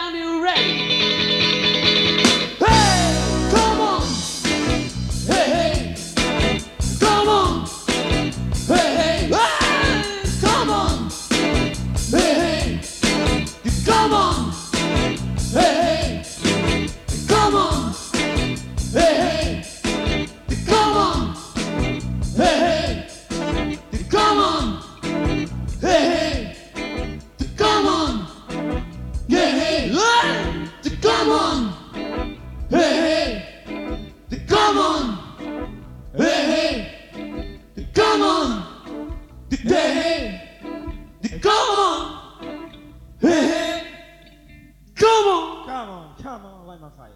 down in. Come on, come on, vai na saia.